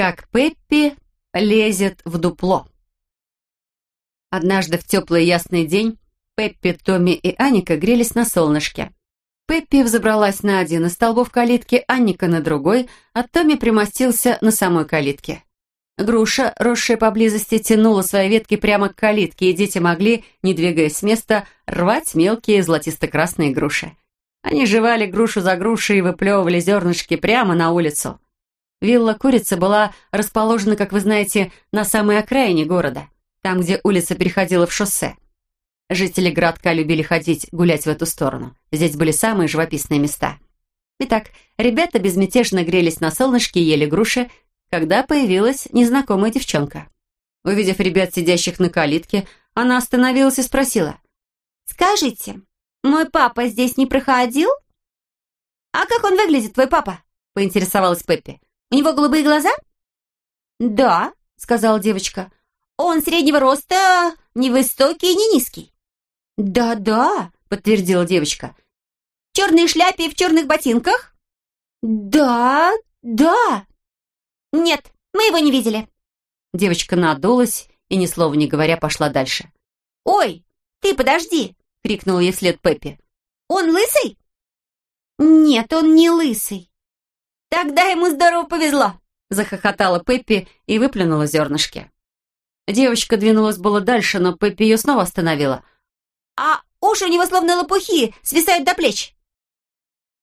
Как Пеппи лезет в дупло. Однажды в теплый ясный день Пеппи, Томми и Аника грелись на солнышке. Пеппи взобралась на один из столбов калитки, Анника на другой, а Томми примостился на самой калитке. Груша, росшая поблизости, тянула свои ветки прямо к калитке, и дети могли, не двигаясь с места, рвать мелкие золотисто-красные груши. Они жевали грушу за грушей и выплевывали зернышки прямо на улицу. Вилла Курица была расположена, как вы знаете, на самой окраине города, там, где улица переходила в шоссе. Жители городка любили ходить гулять в эту сторону. Здесь были самые живописные места. Итак, ребята безмятежно грелись на солнышке и ели груши, когда появилась незнакомая девчонка. Увидев ребят, сидящих на калитке, она остановилась и спросила. «Скажите, мой папа здесь не проходил?» «А как он выглядит, твой папа?» — поинтересовалась Пеппи. У него голубые глаза?» «Да», — сказала девочка. «Он среднего роста, невысокий и не низкий». «Да-да», — подтвердила девочка. «В черной шляпе и в черных ботинках?» «Да, да». «Нет, мы его не видели». Девочка надулась и, ни слова не говоря, пошла дальше. «Ой, ты подожди!» — крикнула ей вслед Пеппи. «Он лысый?» «Нет, он не лысый». «Тогда ему здорово повезло!» Захохотала Пеппи и выплюнула зернышки. Девочка двинулась было дальше, но Пеппи ее снова остановила. «А уши у него словно лопухи, свисают до плеч!»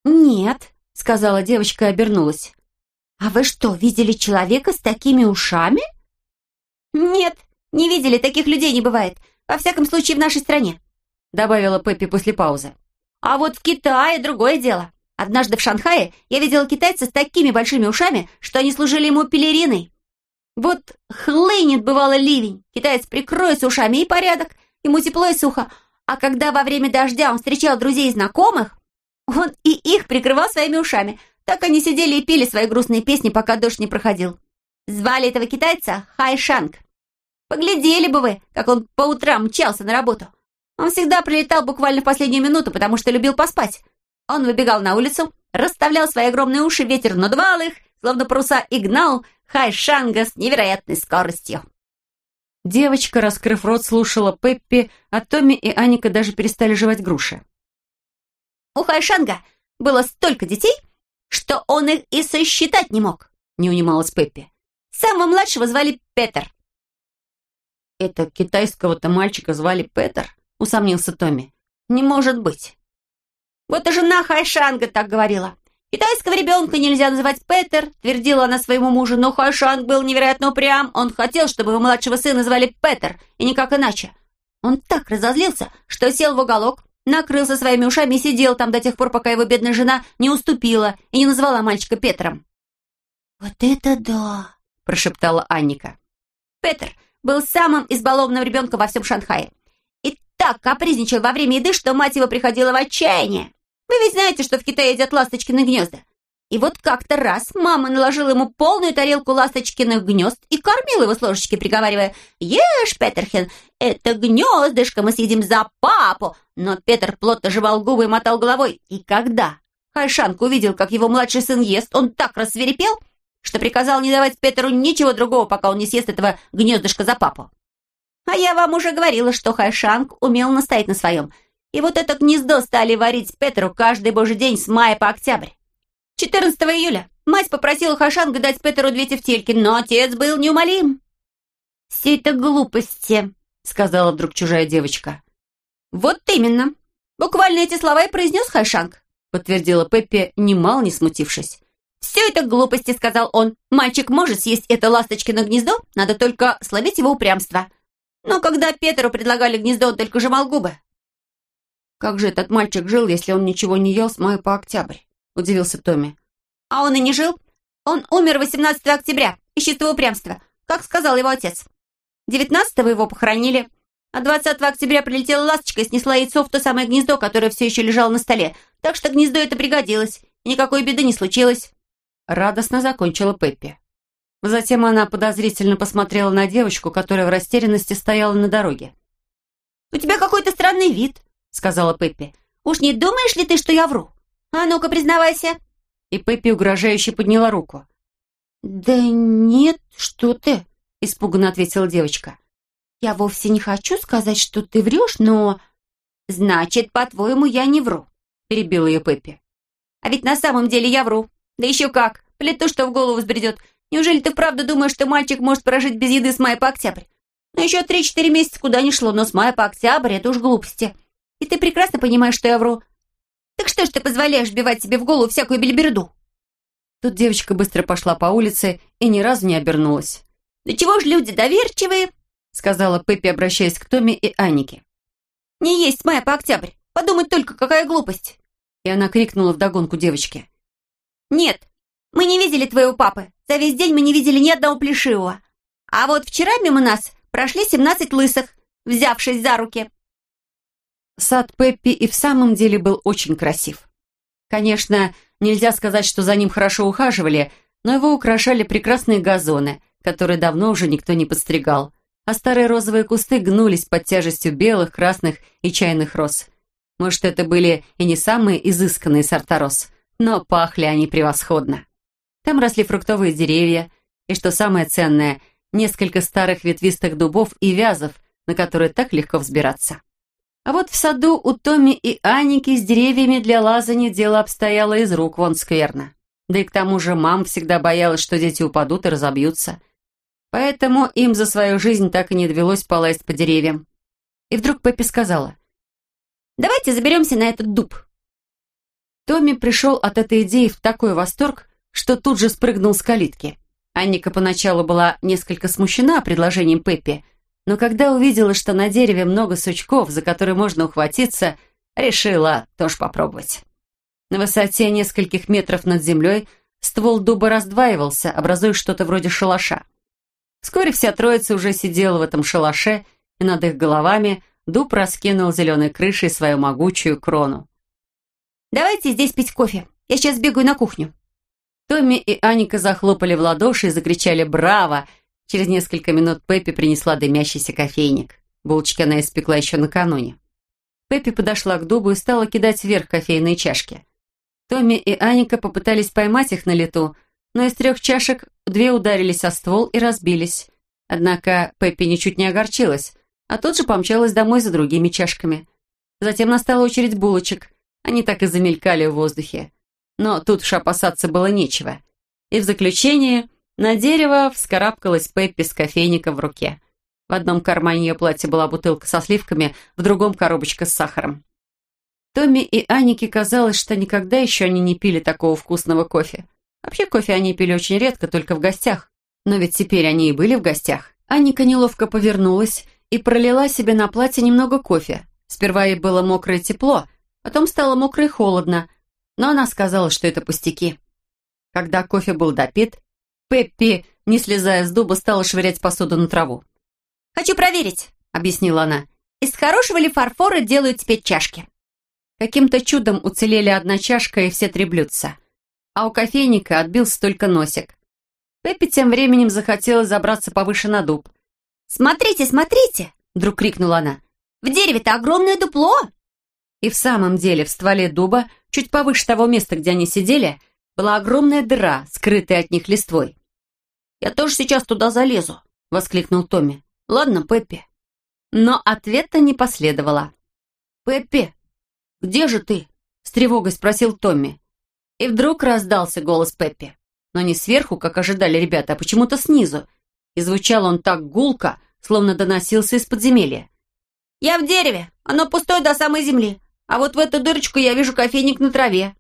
«Нет», — сказала девочка и обернулась. «А вы что, видели человека с такими ушами?» «Нет, не видели, таких людей не бывает. Во всяком случае, в нашей стране», — добавила Пеппи после паузы. «А вот в Китае другое дело. Однажды в Шанхае я видела китайца с такими большими ушами, что они служили ему пелериной. Вот хлынет, бывало, ливень. Китаец прикроется ушами и порядок, ему тепло и сухо. А когда во время дождя он встречал друзей и знакомых, он и их прикрывал своими ушами. Так они сидели и пели свои грустные песни, пока дождь не проходил. Звали этого китайца Хайшанг. Поглядели бы вы, как он по утрам мчался на работу. Он всегда прилетал буквально в последнюю минуту, потому что любил поспать. Он выбегал на улицу, расставлял свои огромные уши, ветер надувал их, словно паруса, и гнал Хайшанга с невероятной скоростью. Девочка, раскрыв рот, слушала Пеппи, а Томми и Аника даже перестали жевать груши. «У Хайшанга было столько детей, что он их и сосчитать не мог», — не унималась Пеппи. «Самого младшего звали Петер». «Это китайского-то мальчика звали Петер?» — усомнился Томми. «Не может быть». Вот и жена Хайшанга так говорила. Китайского ребенка нельзя называть Петер, твердила она своему мужу, но Хайшанг был невероятно упрям. Он хотел, чтобы его младшего сына звали Петер, и никак иначе. Он так разозлился, что сел в уголок, накрылся своими ушами и сидел там до тех пор, пока его бедная жена не уступила и не назвала мальчика Петром. «Вот это да!» – прошептала Анника. Петр был самым избалованным ребенком во всем Шанхае. И так капризничал во время еды, что мать его приходила в отчаяние. Вы ведь знаете, что в Китае едят ласточкины гнезда. И вот как-то раз мама наложила ему полную тарелку ласточкиных гнезд и кормила его с ложечки, приговаривая «Ешь, Петерхен, это гнездышко мы съедим за папу!» Но Петр плотно жевал губы и мотал головой. И когда Хайшанг увидел, как его младший сын ест, он так рассверепел, что приказал не давать Петру ничего другого, пока он не съест этого гнездышка за папу. А я вам уже говорила, что Хайшанг умел настоять на своем – и вот это гнездо стали варить Петру каждый божий день с мая по октябрь. 14 июля мать попросила Хашанга дать Петру две тефтельки, но отец был неумолим. «Все это глупости», — сказала вдруг чужая девочка. «Вот именно. Буквально эти слова и произнес Хайшанг», — подтвердила Пеппи, немало не смутившись. «Все это глупости», — сказал он. «Мальчик может съесть это ласточкино гнездо, надо только словить его упрямство». Но когда Петру предлагали гнездо, он только жемал губы. «Как же этот мальчик жил, если он ничего не ел с мая по октябрь?» – удивился Томми. «А он и не жил. Он умер 18 октября из чистого упрямства, как сказал его отец. 19-го его похоронили, а 20 октября прилетела ласточка и снесла яйцо в то самое гнездо, которое все еще лежало на столе. Так что гнездо это пригодилось, и никакой беды не случилось». Радостно закончила Пеппи. Затем она подозрительно посмотрела на девочку, которая в растерянности стояла на дороге. «У тебя какой-то странный вид», сказала Пеппи. «Уж не думаешь ли ты, что я вру? А ну-ка, признавайся!» И Пеппи угрожающе подняла руку. «Да нет, что ты», — испуганно ответила девочка. «Я вовсе не хочу сказать, что ты врешь, но...» «Значит, по-твоему, я не вру», — перебила ее Пеппи. «А ведь на самом деле я вру. Да еще как, плету, что в голову взбредет. Неужели ты правда думаешь, что мальчик может прожить без еды с мая по октябрь? Ну, еще три-четыре месяца куда ни шло, но с мая по октябрь это уж глупости. И ты прекрасно понимаешь, что я вру. Так что ж ты позволяешь бивать себе в голову всякую бельберду?» Тут девочка быстро пошла по улице и ни разу не обернулась. «Да чего ж люди доверчивые?» сказала Пеппи, обращаясь к Томе и Анике. «Не есть мая по октябрь. Подумать только, какая глупость!» И она крикнула вдогонку девочке. «Нет, мы не видели твоего папы. За весь день мы не видели ни одного плешивого. А вот вчера мимо нас прошли семнадцать лысых, взявшись за руки». Сад Пеппи и в самом деле был очень красив. Конечно, нельзя сказать, что за ним хорошо ухаживали, но его украшали прекрасные газоны, которые давно уже никто не подстригал, а старые розовые кусты гнулись под тяжестью белых, красных и чайных роз. Может, это были и не самые изысканные сорта роз, но пахли они превосходно. Там росли фруктовые деревья, и, что самое ценное, несколько старых ветвистых дубов и вязов, на которые так легко взбираться. А вот в саду у Томи и Аники с деревьями для лазания дело обстояло из рук вон скверно. Да и к тому же мам всегда боялась, что дети упадут и разобьются. Поэтому им за свою жизнь так и не довелось полазить по деревьям. И вдруг Пеппи сказала, «Давайте заберемся на этот дуб». Томми пришел от этой идеи в такой восторг, что тут же спрыгнул с калитки. Анника поначалу была несколько смущена предложением Пеппи, но когда увидела, что на дереве много сучков, за которые можно ухватиться, решила тоже попробовать. На высоте нескольких метров над землей ствол дуба раздваивался, образуя что-то вроде шалаша. Вскоре вся троица уже сидела в этом шалаше, и над их головами дуб раскинул зеленой крышей свою могучую крону. «Давайте здесь пить кофе. Я сейчас бегаю на кухню». Томми и Аника захлопали в ладоши и закричали «Браво!», Через несколько минут Пеппи принесла дымящийся кофейник. Булочки она испекла еще накануне. Пеппи подошла к дубу и стала кидать вверх кофейные чашки. Томми и Аника попытались поймать их на лету, но из трех чашек две ударились о ствол и разбились. Однако Пеппи ничуть не огорчилась, а тут же помчалась домой за другими чашками. Затем настала очередь булочек. Они так и замелькали в воздухе. Но тут уж опасаться было нечего. И в заключение на дерево вскарабкалась Пеппи с кофейником в руке. В одном кармане ее платья была бутылка со сливками, в другом коробочка с сахаром. Томми и Анике казалось, что никогда еще они не пили такого вкусного кофе. Вообще кофе они пили очень редко, только в гостях. Но ведь теперь они и были в гостях. Аника неловко повернулась и пролила себе на платье немного кофе. Сперва ей было мокрое тепло, потом стало мокро и холодно, но она сказала, что это пустяки. Когда кофе был допит, Пеппи, не слезая с дуба, стала швырять посуду на траву. «Хочу проверить», — объяснила она. «Из хорошего ли фарфора делают теперь чашки?» Каким-то чудом уцелели одна чашка и все три блюдца. А у кофейника отбился только носик. Пеппи тем временем захотела забраться повыше на дуб. «Смотрите, смотрите!» — вдруг крикнула она. «В дереве-то огромное дупло!» И в самом деле в стволе дуба, чуть повыше того места, где они сидели, была огромная дыра, скрытая от них листвой. «Я тоже сейчас туда залезу», — воскликнул Томми. «Ладно, Пеппи». Но ответа не последовало. «Пеппи, где же ты?» — с тревогой спросил Томми. И вдруг раздался голос Пеппи. Но не сверху, как ожидали ребята, а почему-то снизу. И звучал он так гулко, словно доносился из подземелья. «Я в дереве, оно пустое до самой земли. А вот в эту дырочку я вижу кофейник на траве».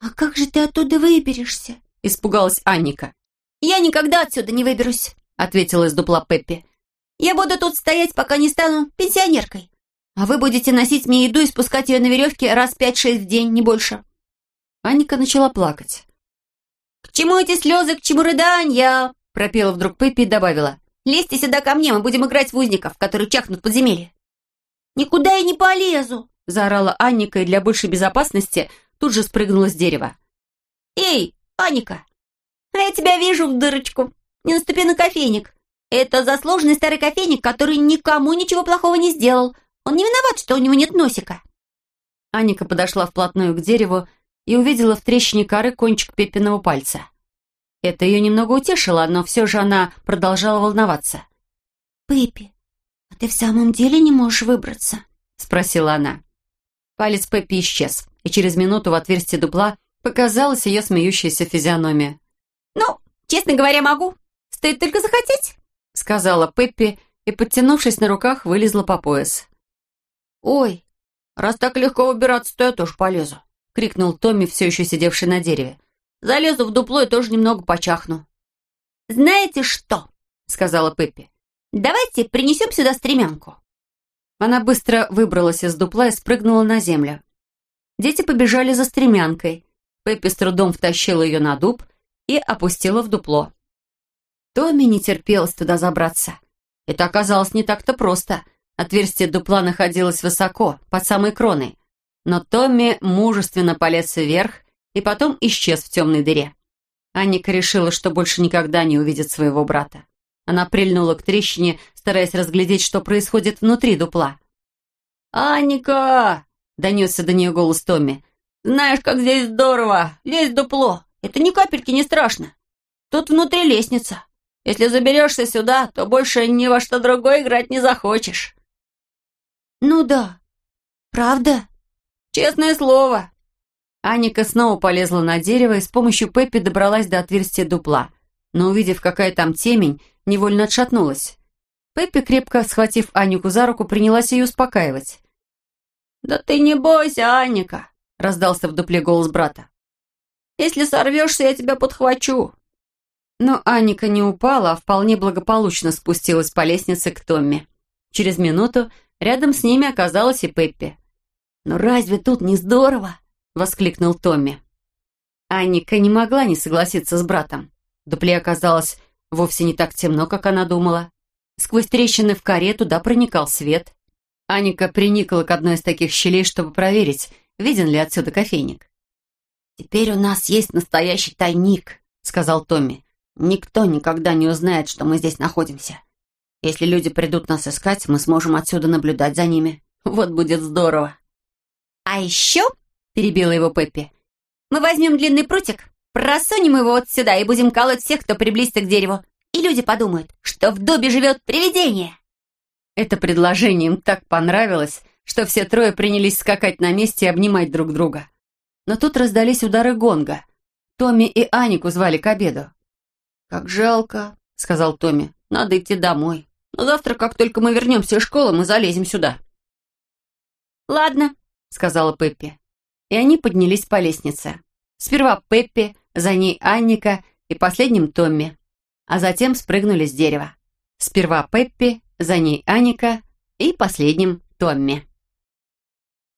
«А как же ты оттуда выберешься?» — испугалась Анника. «Я никогда отсюда не выберусь», — ответила из дупла Пеппи. «Я буду тут стоять, пока не стану пенсионеркой. А вы будете носить мне еду и спускать ее на веревке раз пять-шесть в день, не больше». Анника начала плакать. «К чему эти слезы, к чему рыдания?» — пропела вдруг Пеппи и добавила. «Лезьте сюда ко мне, мы будем играть в узников, которые чахнут в подземелье». «Никуда я не полезу!» — заорала Анника и для большей безопасности тут же спрыгнула с дерева. «Эй, Аника, а я тебя вижу в дырочку. Не наступи на кофейник. Это заслуженный старый кофейник, который никому ничего плохого не сделал. Он не виноват, что у него нет носика». Аника подошла вплотную к дереву и увидела в трещине коры кончик Пеппиного пальца. Это ее немного утешило, но все же она продолжала волноваться. «Пеппи, а ты в самом деле не можешь выбраться?» — спросила она. Палец Пеппи исчез, и через минуту в отверстие дупла показалась ее смеющаяся физиономия. «Ну, честно говоря, могу. Стоит только захотеть», — сказала Пеппи и, подтянувшись на руках, вылезла по пояс. «Ой, раз так легко убираться, то я тоже полезу», — крикнул Томми, все еще сидевший на дереве. «Залезу в дупло и тоже немного почахну». «Знаете что?» — сказала Пеппи. «Давайте принесем сюда стремянку». Она быстро выбралась из дупла и спрыгнула на землю. Дети побежали за стремянкой. Пеппи с трудом втащила ее на дуб и опустила в дупло. Томми не терпелось туда забраться. Это оказалось не так-то просто. Отверстие дупла находилось высоко, под самой кроной. Но Томми мужественно полез вверх и потом исчез в темной дыре. Анника решила, что больше никогда не увидит своего брата. Она прильнула к трещине, стараясь разглядеть, что происходит внутри дупла. «Анника!» — донесся до нее голос Томми. «Знаешь, как здесь здорово! Лезь в дупло! Это ни капельки не страшно! Тут внутри лестница. Если заберешься сюда, то больше ни во что другое играть не захочешь». «Ну да. Правда?» «Честное слово». Аника снова полезла на дерево и с помощью Пеппи добралась до отверстия дупла. Но, увидев, какая там темень, невольно отшатнулась. Пеппи, крепко схватив Анику за руку, принялась ее успокаивать. «Да ты не бойся, Анника!» — раздался в дупле голос брата. «Если сорвешься, я тебя подхвачу!» Но Анника не упала, а вполне благополучно спустилась по лестнице к Томми. Через минуту рядом с ними оказалась и Пеппи. «Ну разве тут не здорово?» — воскликнул Томми. Анника не могла не согласиться с братом. Дупле оказалось вовсе не так темно, как она думала. Сквозь трещины в коре туда проникал свет. Аника приникла к одной из таких щелей, чтобы проверить, виден ли отсюда кофейник. «Теперь у нас есть настоящий тайник», — сказал Томми. «Никто никогда не узнает, что мы здесь находимся. Если люди придут нас искать, мы сможем отсюда наблюдать за ними. Вот будет здорово». «А еще», — перебила его Пеппи, «мы возьмем длинный прутик, просунем его вот сюда и будем колоть всех, кто приблизится к дереву, и люди подумают, что в дубе живет привидение». Это предложение им так понравилось, что все трое принялись скакать на месте и обнимать друг друга. Но тут раздались удары гонга. Томми и Анику звали к обеду. «Как жалко», — сказал Томми. «Надо идти домой. Но завтра, как только мы вернемся из школы, мы залезем сюда». «Ладно», — сказала Пеппи. И они поднялись по лестнице. Сперва Пеппи, за ней Анника и последним Томми. А затем спрыгнули с дерева. Сперва Пеппи, за ней Аника и последним Томми.